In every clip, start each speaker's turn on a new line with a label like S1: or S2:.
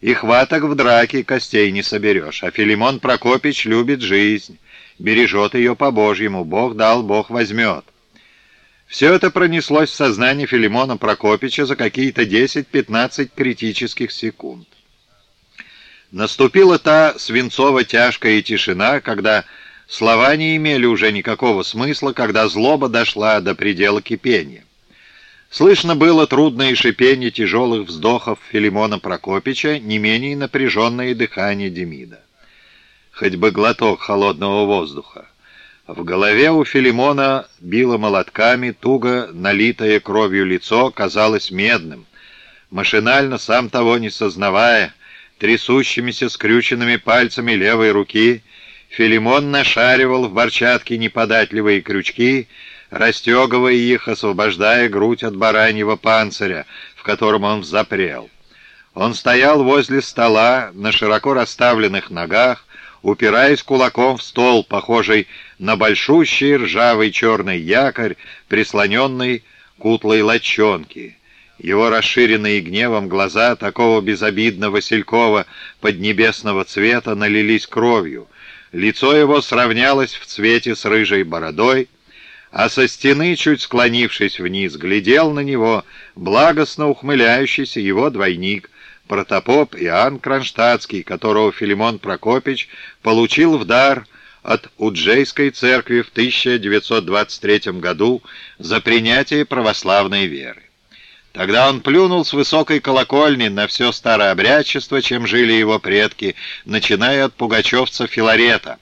S1: И хваток в драке костей не соберешь, а Филимон Прокопич любит жизнь, бережет ее по-божьему, Бог дал, Бог возьмет. Все это пронеслось в сознании Филимона Прокопича за какие-то 10-15 критических секунд. Наступила та свинцово-тяжкая тишина, когда слова не имели уже никакого смысла, когда злоба дошла до предела кипения. Слышно было трудное шипение тяжелых вздохов Филимона Прокопича, не менее напряженное дыхание Демида. Хоть бы глоток холодного воздуха. В голове у Филимона било молотками, туго налитое кровью лицо казалось медным. Машинально, сам того не сознавая, трясущимися скрюченными пальцами левой руки, Филимон нашаривал в борчатке неподатливые крючки, расстегивая их, освобождая грудь от бараньего панциря, в котором он запрел. Он стоял возле стола на широко расставленных ногах, упираясь кулаком в стол, похожий на большущий ржавый черный якорь, прислоненный к утлой лочонке. Его расширенные гневом глаза такого безобидного Василькова поднебесного цвета налились кровью. Лицо его сравнялось в цвете с рыжей бородой, а со стены, чуть склонившись вниз, глядел на него благостно ухмыляющийся его двойник, протопоп Иоанн Кронштадтский, которого Филимон Прокопич получил в дар от Уджейской церкви в 1923 году за принятие православной веры. Тогда он плюнул с высокой колокольни на все старообрядчество, чем жили его предки, начиная от пугачевца Филарета.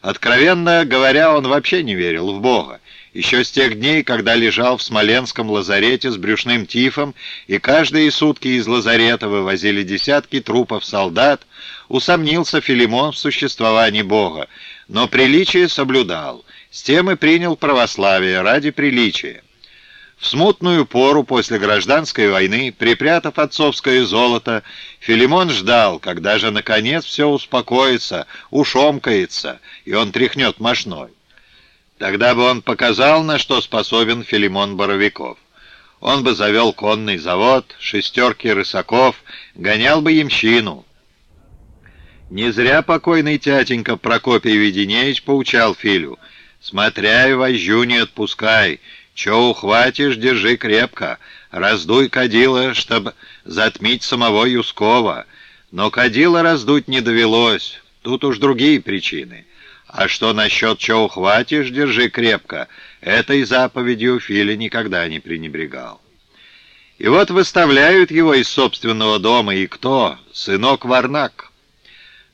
S1: Откровенно говоря, он вообще не верил в Бога еще с тех дней, когда лежал в Смоленском лазарете с брюшным тифом, и каждые сутки из лазарета вывозили десятки трупов солдат, усомнился Филимон в существовании Бога, но приличие соблюдал, с тем и принял православие ради приличия. В смутную пору после гражданской войны, припрятав отцовское золото, Филимон ждал, когда же наконец все успокоится, ушомкается, и он тряхнет мошной. Тогда бы он показал, на что способен Филимон Боровиков. Он бы завел конный завод, шестерки рысаков, гонял бы ямщину. Не зря покойный тятенька Прокопий Веденеевич поучал Филю. «Смотря и вожжу не отпускай, че ухватишь, держи крепко, раздуй кадила, чтоб затмить самого Юскова. Но кадила раздуть не довелось, тут уж другие причины». А что насчет чего ухватишь, держи крепко, этой заповедью Филя никогда не пренебрегал. И вот выставляют его из собственного дома, и кто? Сынок Варнак.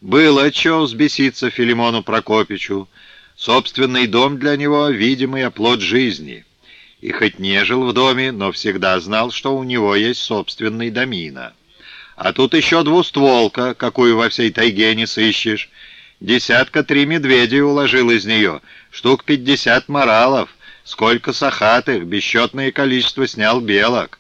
S1: Было что взбеситься Филимону Прокопичу. Собственный дом для него — видимый оплот жизни. И хоть не жил в доме, но всегда знал, что у него есть собственный домина. А тут еще двустволка, какую во всей тайге не сыщешь, Десятка три медведей уложил из нее, штук пятьдесят моралов, сколько сахатых, бесчетное количество снял белок.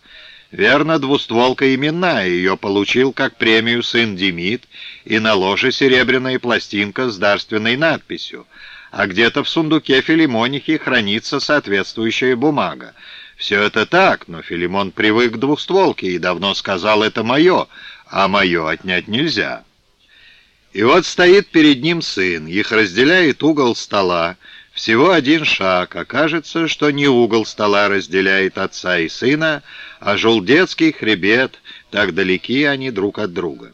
S1: Верно, двустволка именная, ее получил как премию сын Демид, и на ложе серебряная пластинка с дарственной надписью, а где-то в сундуке Филимонихи хранится соответствующая бумага. Все это так, но Филимон привык к двухстволке и давно сказал «это мое», а мое отнять нельзя. И вот стоит перед ним сын, их разделяет угол стола, всего один шаг, окажется, что не угол стола разделяет отца и сына, а желдецкий хребет, так далеки они друг от друга.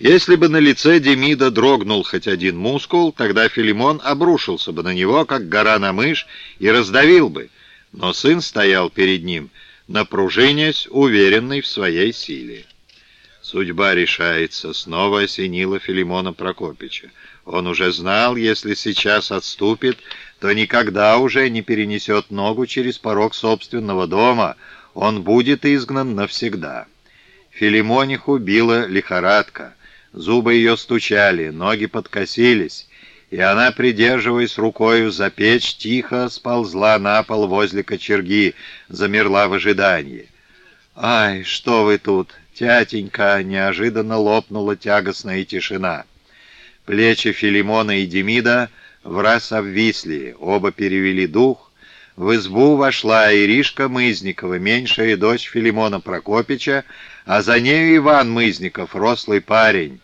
S1: Если бы на лице Демида дрогнул хоть один мускул, тогда Филимон обрушился бы на него, как гора на мышь, и раздавил бы, но сын стоял перед ним, напружинясь, уверенный в своей силе. Судьба решается, снова осенила Филимона Прокопича. Он уже знал, если сейчас отступит, то никогда уже не перенесет ногу через порог собственного дома, он будет изгнан навсегда. Филимониху била лихорадка, зубы ее стучали, ноги подкосились, и она, придерживаясь рукою за печь, тихо сползла на пол возле кочерги, замерла в ожидании. «Ай, что вы тут!» «Тятенька!» — неожиданно лопнула тягостная тишина. Плечи Филимона и Демида враз обвисли, оба перевели дух. В избу вошла Иришка Мызникова, меньшая дочь Филимона Прокопича, а за нею Иван Мызников, рослый парень.